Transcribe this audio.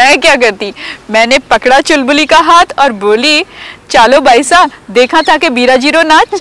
मैं क्या करती? मैंने पकड़ा चुलबुली का हाथ और बोली, चलो भाई साहब, देखा था कि बीरा ज़ीरो नाच।